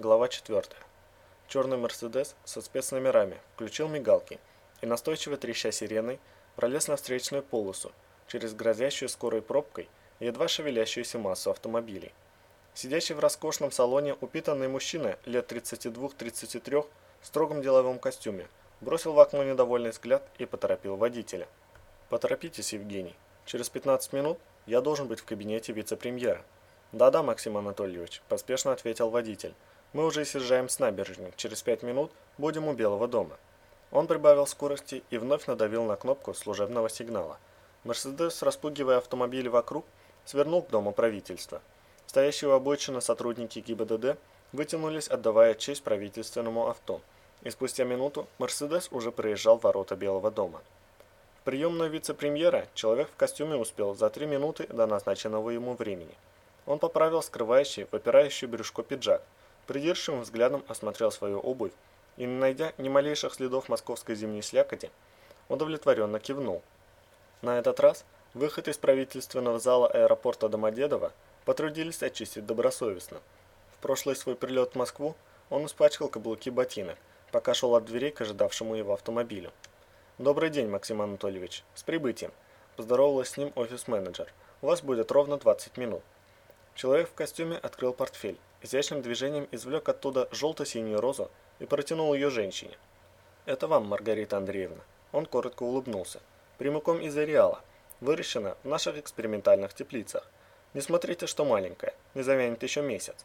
Глава 4. Черный Мерседес со спецномерами включил мигалки и, настойчиво треща сиреной, пролез на встречную полосу через грозящую скорой пробкой и едва шевелящуюся массу автомобилей. Сидящий в роскошном салоне упитанный мужчина лет 32-33 в строгом деловом костюме бросил в окно недовольный взгляд и поторопил водителя. «Поторопитесь, Евгений. Через 15 минут я должен быть в кабинете вице-премьера». «Да-да, Максим Анатольевич», – поспешно ответил водитель. Мы уже съезжаем с набережной. Через пять минут будем у Белого дома. Он прибавил скорости и вновь надавил на кнопку служебного сигнала. Мерседес, распугивая автомобили вокруг, свернул к дому правительства. Стоящие у обочины сотрудники ГИБДД вытянулись, отдавая честь правительственному авто. И спустя минуту Мерседес уже проезжал ворота Белого дома. В приемную вице-премьера человек в костюме успел за три минуты до назначенного ему времени. Он поправил скрывающий, выпирающий брюшко пиджак – Придирчивым взглядом осмотрел свою обувь и, не найдя ни малейших следов московской зимней слякоти, удовлетворенно кивнул. На этот раз выход из правительственного зала аэропорта Домодедово потрудились очистить добросовестно. В прошлый свой прилет в Москву он испачкал каблуки ботинок, пока шел от дверей к ожидавшему его автомобилю. «Добрый день, Максим Анатольевич. С прибытием!» Поздоровалась с ним офис-менеджер. «У вас будет ровно 20 минут». Человек в костюме открыл портфель изящным движением извлек оттуда желто-синюю розу и протянул ее женщине. «Это вам, Маргарита Андреевна». Он коротко улыбнулся. «Прямиком из ареала. Выращена в наших экспериментальных теплицах. Не смотрите, что маленькая, не завянет еще месяц».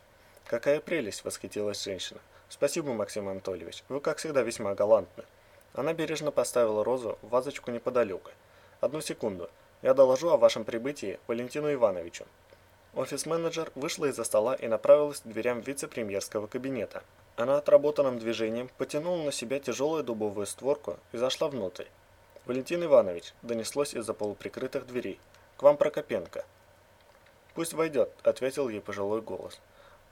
«Какая прелесть!» – восхитилась женщина. «Спасибо, Максим Анатольевич, вы, как всегда, весьма галантны». Она бережно поставила розу в вазочку неподалеку. «Одну секунду. Я доложу о вашем прибытии Валентину Ивановичу». Офис-менеджер вышла из-за стола и направилась к дверям вице-премьерского кабинета. Она отработанным движением потянула на себя тяжелую дубовую створку и зашла внутрь. «Валентин Иванович», – донеслось из-за полуприкрытых дверей, – «к вам Прокопенко». «Пусть войдет», – ответил ей пожилой голос.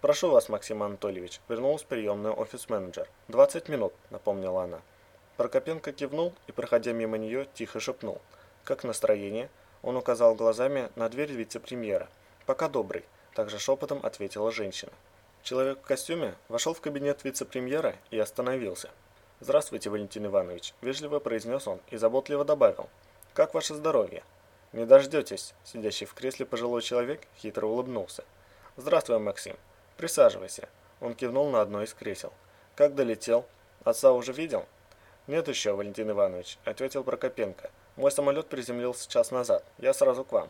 «Прошу вас, Максим Анатольевич», – вернулась приемная офис-менеджер. «Двадцать минут», – напомнила она. Прокопенко кивнул и, проходя мимо нее, тихо шепнул. «Как настроение?» Он указал глазами на дверь вице-премьера. «Пока добрый», – также шепотом ответила женщина. Человек в костюме вошел в кабинет вице-премьера и остановился. «Здравствуйте, Валентин Иванович», – вежливо произнес он и заботливо добавил. «Как ваше здоровье?» «Не дождетесь», – сидящий в кресле пожилой человек хитро улыбнулся. «Здравствуй, Максим. Присаживайся». Он кивнул на одно из кресел. «Как долетел? Отца уже видел?» «Нет еще, Валентин Иванович», – ответил Прокопенко. «Мой самолет приземлился час назад. Я сразу к вам».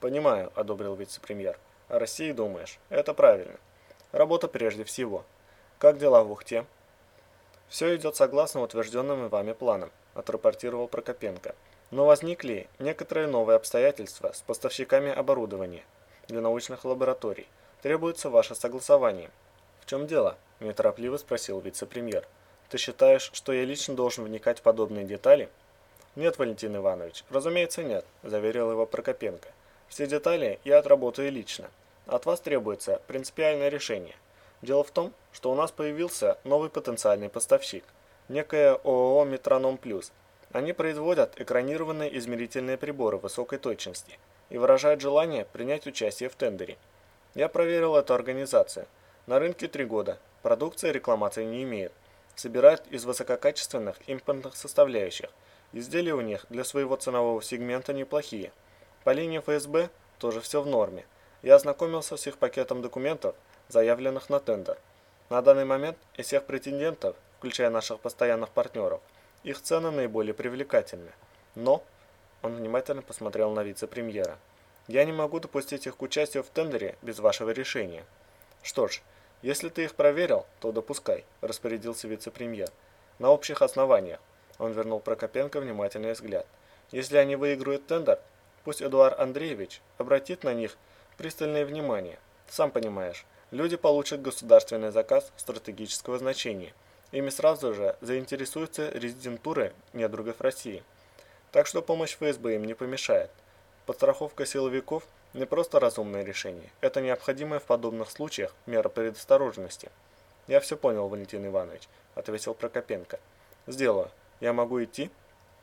«Понимаю», – одобрил вице-премьер. «О России думаешь? Это правильно. Работа прежде всего. Как дела в Ухте?» «Все идет согласно утвержденным вами планам», – отрапортировал Прокопенко. «Но возникли некоторые новые обстоятельства с поставщиками оборудования для научных лабораторий. Требуется ваше согласование». «В чем дело?» – неторопливо спросил вице-премьер. «Ты считаешь, что я лично должен вникать в подобные детали?» «Нет, Валентин Иванович, разумеется нет», – заверил его Прокопенко. Все детали я отработаю лично. От вас требуется принципиальное решение. Дело в том, что у нас появился новый потенциальный поставщик, некое ООО «Метроном Плюс». Они производят экранированные измерительные приборы высокой точности и выражают желание принять участие в тендере. Я проверил эту организацию. На рынке три года. Продукция рекламации не имеет. Собирают из высококачественных импортных составляющих. Изделия у них для своего ценового сегмента неплохие – по линии ФСБ тоже все в норме. Я ознакомился с их пакетом документов, заявленных на тендер. На данный момент из всех претендентов, включая наших постоянных партнеров, их цены наиболее привлекательны. Но, он внимательно посмотрел на вице-премьера, я не могу допустить их к участию в тендере без вашего решения. Что ж, если ты их проверил, то допускай, распорядился вице-премьер. На общих основаниях. Он вернул Прокопенко внимательный взгляд. Если они выиграют тендер, Пусть Эдуард Андреевич обратит на них пристальное внимание. Сам понимаешь, люди получат государственный заказ стратегического значения. Ими сразу же заинтересуются резидентуры недругов России. Так что помощь ФСБ им не помешает. Подстраховка силовиков – не просто разумное решение, это необходимая в подобных случаях мера предосторожности. «Я все понял, Валентин Иванович», – ответил Прокопенко. «Сделаю. Я могу идти?»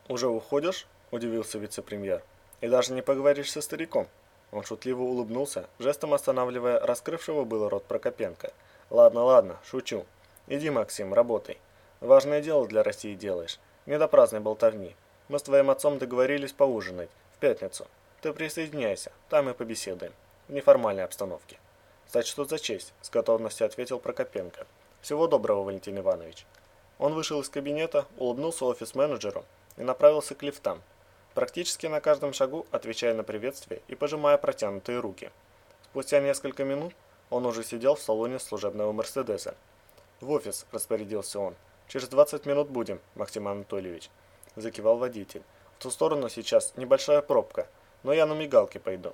«Уже уходишь?» – удивился вице-премьер. И даже не поговоришь со стариком. Он шутливо улыбнулся, жестом останавливая раскрывшего было рот Прокопенко. Ладно, ладно, шучу. Иди, Максим, работай. Важное дело для России делаешь. Не до праздной болтовни. Мы с твоим отцом договорились поужинать. В пятницу. Ты присоединяйся, там и побеседуем. В неформальной обстановке. «Сочту за честь», – с готовностью ответил Прокопенко. «Всего доброго, Валентин Иванович». Он вышел из кабинета, улыбнулся офис-менеджеру и направился к лифтам, практически на каждом шагу отвечая на приветствие и пожимая протянутые руки. Спустя несколько минут он уже сидел в салоне служебного Мерседеса. «В офис», – распорядился он. «Через 20 минут будем, Максим Анатольевич», – закивал водитель. «В ту сторону сейчас небольшая пробка, но я на мигалке пойду».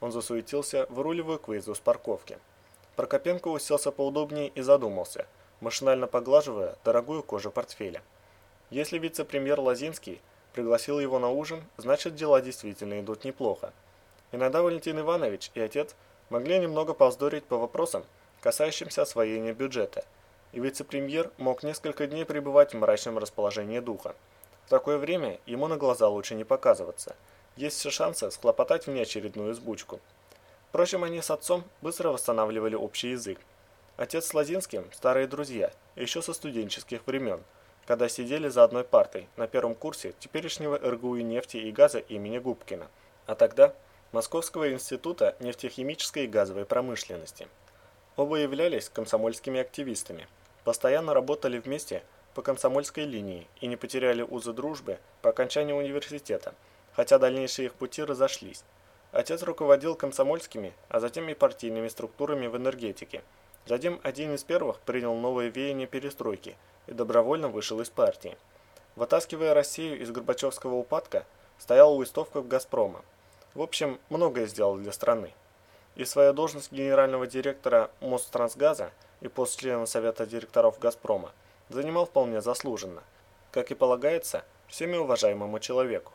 Он засуетился, выруливая к выезду с парковки. Прокопенко уселся поудобнее и задумался, машинально поглаживая дорогую кожу портфеля. Если вице-премьер Лазинский пригласил его на ужин, значит дела действительно идут неплохо. Иногда Валентин Иванович и отец могли немного повздорить по вопросам, касающимся освоения бюджета, и вице-премьер мог несколько дней пребывать в мрачном расположении духа. В такое время ему на глаза лучше не показываться – есть все шансы схлопотать внеочередную сбучку. Впрочем, они с отцом быстро восстанавливали общий язык. Отец с Лозинским – старые друзья, еще со студенческих времен, когда сидели за одной партой на первом курсе теперешнего РГУ нефти и газа имени Губкина, а тогда Московского института нефтехимической и газовой промышленности. Оба являлись комсомольскими активистами, постоянно работали вместе по комсомольской линии и не потеряли узы дружбы по окончании университета – хотя дальнейшие их пути разошлись. Отец руководил комсомольскими, а затем и партийными структурами в энергетике. Затем один из первых принял новое веяние перестройки и добровольно вышел из партии. Вытаскивая Россию из Горбачевского упадка, стоял у истовков «Газпрома». В общем, многое сделал для страны. И свою должность генерального директора Мострансгаза и пост Совета директоров «Газпрома» занимал вполне заслуженно, как и полагается всеми уважаемому человеку.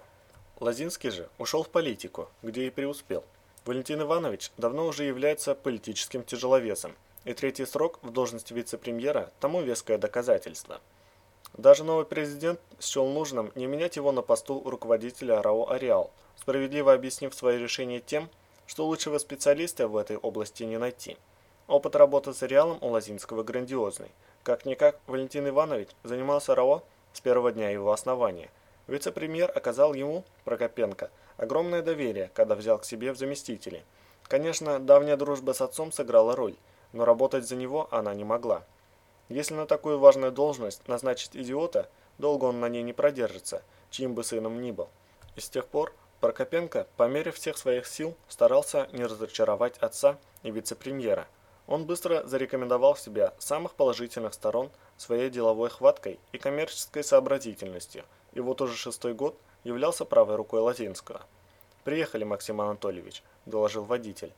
Лазинский же ушел в политику, где и преуспел. Валентин Иванович давно уже является политическим тяжеловесом, и третий срок в должности вице-премьера тому веское доказательство. Даже новый президент счел нужным не менять его на посту руководителя РАО «Ареал», справедливо объяснив свое решение тем, что лучшего специалиста в этой области не найти. Опыт работы с «Ареалом» у Лазинского грандиозный. Как-никак, Валентин Иванович занимался РАО с первого дня его основания – Вице-премьер оказал ему, Прокопенко, огромное доверие, когда взял к себе в заместители. Конечно, давняя дружба с отцом сыграла роль, но работать за него она не могла. Если на такую важную должность назначить идиота, долго он на ней не продержится, чьим бы сыном ни был. И с тех пор Прокопенко, по мере всех своих сил, старался не разочаровать отца и вице-премьера. Он быстро зарекомендовал себя самых положительных сторон своей деловой хваткой и коммерческой сообразительностью – и вот уже шестой год являлся правой рукой Латинского. «Приехали, Максим Анатольевич», – доложил водитель.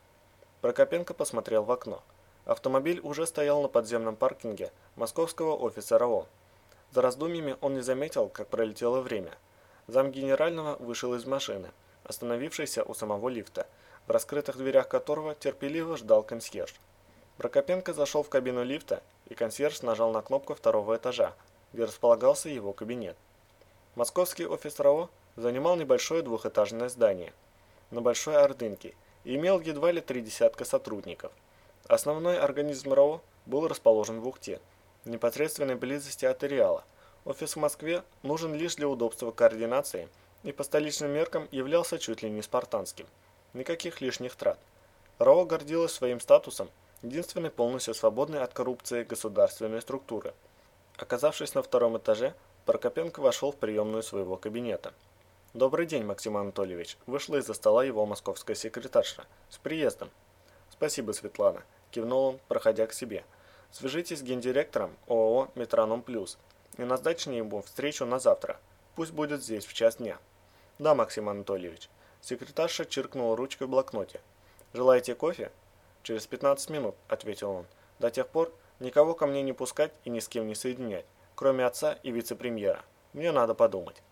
Прокопенко посмотрел в окно. Автомобиль уже стоял на подземном паркинге московского офиса РАО. За раздумьями он не заметил, как пролетело время. Зам генерального вышел из машины, остановившийся у самого лифта, в раскрытых дверях которого терпеливо ждал консьерж. Прокопенко зашел в кабину лифта, и консьерж нажал на кнопку второго этажа, где располагался его кабинет. Московский офис РАО занимал небольшое двухэтажное здание на Большой Ордынке и имел едва ли три десятка сотрудников. Основной организм РАО был расположен в Ухте, в непосредственной близости от Иреала. Офис в Москве нужен лишь для удобства координации и по столичным меркам являлся чуть ли не спартанским. Никаких лишних трат. РАО гордилась своим статусом единственной полностью свободной от коррупции государственной структуры. Оказавшись на втором этаже, Прокопенко вошел в приемную своего кабинета. «Добрый день, Максим Анатольевич!» Вышла из-за стола его московская секретарша. «С приездом!» «Спасибо, Светлана!» Кивнул он, проходя к себе. «Свяжитесь с гендиректором ООО «Метроном Плюс» и назначьте ему встречу на завтра. Пусть будет здесь в час дня». «Да, Максим Анатольевич». Секретарша чиркнула ручкой в блокноте. «Желаете кофе?» «Через 15 минут», — ответил он. «До тех пор никого ко мне не пускать и ни с кем не соединять кроме отца и вице-премьера. Мне надо подумать.